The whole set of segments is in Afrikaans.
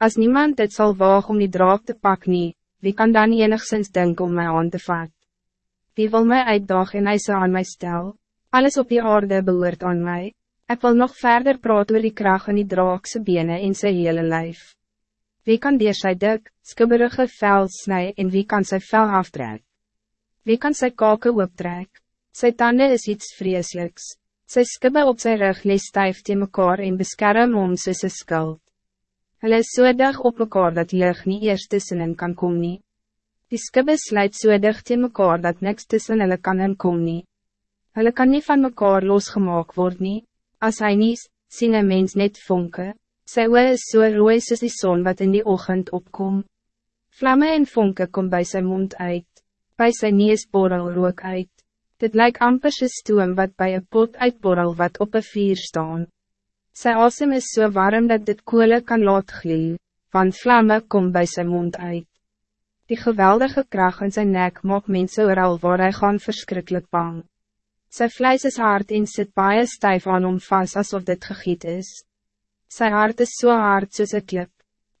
Als niemand het zal waag om die draak te pakken, nie, wie kan dan enigszins denken om mij aan te vat? Wie wil mij uitdag en eisen aan mij stel? Alles op die aarde behoort aan mij. Ik wil nog verder praten oor die kracht in die draakse benen in zijn hele lijf. Wie kan die sy dik, skibberige vel snij en wie kan sy vel aftrek? Wie kan sy kake optrek? Sy tanden is iets vreselijks. Sy skibbe op sy rug lees stijf te mekaar en beskerm om soos een skuld. Hulle is so dig op mekaar dat lig nie eers tussenin kan kom nie. Die skibbe sluit so dig te mekaar dat niks tussen hulle kan inkom nie. Hulle kan nie van mekaar losgemaak word nie. As hy nie sien een mens net vonke. Sy oe is so rooi soos die zon wat in die ochtend opkom. Vlamme en vonke kom bij zijn mond uit. Bij zijn neus borrel rook uit. Dit lijkt amper soos stoom wat bij een pot uitborrel wat op een vier staan. Sy asem is so warm dat dit koele kan laat glee, van vlamme kom bij zijn mond uit. Die geweldige kracht in zijn nek maak mense ooral waar hy gaan verschrikkelijk bang. Sy vlijs is hard en sit baie stijf aan om vast alsof dit gegiet is. Sy hart is so hard soos een klip.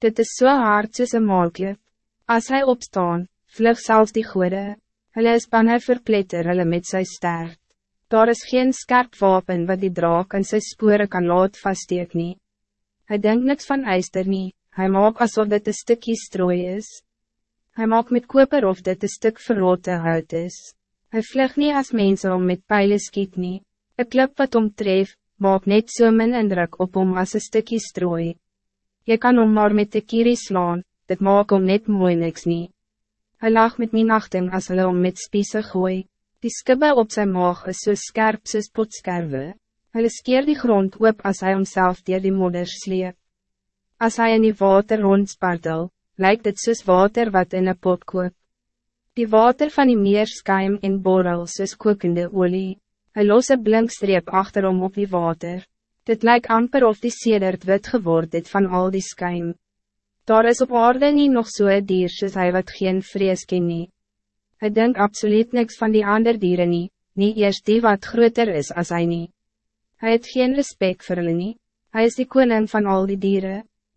Dit is so hard soos een maalklip. As hy opstaan, vlug zelfs die goede. Hulle is bang hy verpletter hulle met sy sterk. Daar is geen scherp wapen wat die draak in zijn sporen kan laat vaststeek nie. Hy denkt niks van ijster nie, hy maak alsof dit een stukje strooi is. Hij maak met koper of dit een stuk verrotte hout is. Hij vlug niet als mensen om met pijlen skiet nie. Een klip wat omtref, maak net so min indruk op om als een stukje strooi. Je kan om maar met de kiri slaan, dit maak om net mooi niks nie. Hij lag met mijn nachting als hulle om met spiese gooi. Die skibbe op zijn maag is so skerp soos potskerwe. Hulle skeer die grond op als hij homself dier die modder sleep. Als hij in die water rondspartel, lijkt het soos water wat in een pot koop. Die water van die meer skuim en borrel soos kokende olie. Hy los een blinkstreep achterom op die water. Dit lijkt amper of die sedert wit geword het van al die skuim. Daar is op aarde niet nog zo'n so dier soos hy wat geen vrees ken nie. Hij denkt absoluut niks van die andere dieren niet, niet eerst die wat groter is als hij niet. Hij heeft geen respect voor hulle nie, hij is de koning van al die dieren.